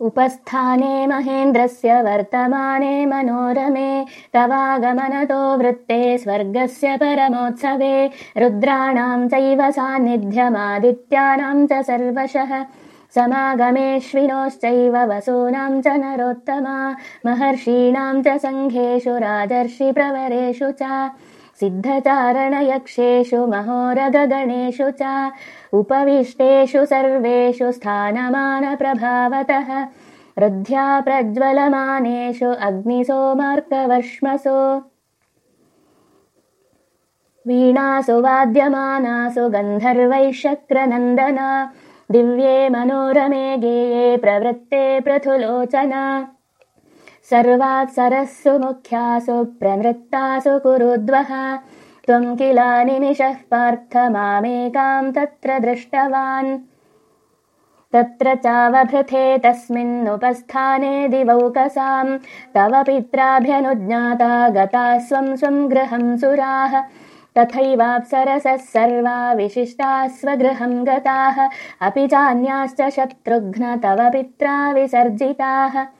उपस्थाने महेन्द्रस्य वर्तमाने मनोरमे तवागमनतो वृत्ते स्वर्गस्य परमोत्सवे रुद्राणां चैव सान्निध्यमादित्यानां च सर्वशः। समागमेष्विनोश्चैव वसूनां च नरोत्तमा महर्षीणां च सङ्घेषु राजर्षिप्रवरेषु च सिद्धचारणयक्षेषु महोरगगणेषु च उपविष्टेषु सर्वेषु स्थानमानप्रभावतः रृद्ध्या प्रज्वलमानेषु अग्निसोमार्कवर्ष्मसु वीणासु वाद्यमानासु गन्धर्वैशक्रनन्दना दिव्ये मनोरमे गेये प्रवृत्ते पृथुलोचना सर्वात्सरःसु मुख्यासु प्रनृत्तासु कुरुद्वः। त्वम् किला निमिषः पार्थ मामेकाम् तत्र दृष्टवान्। तत्र चावभृथे तस्मिन्नुपस्थाने दिवौकसाम्। तव पित्राभ्यनुज्ञाता गता स्वम् स्वम् गृहम् सुराः। तथैवाप्सरसः सर्वा विशिष्टाः स्वगृहम् गताः। अपि चान्याश्च शत्रुघ्न तव पित्रा विसर्जिताः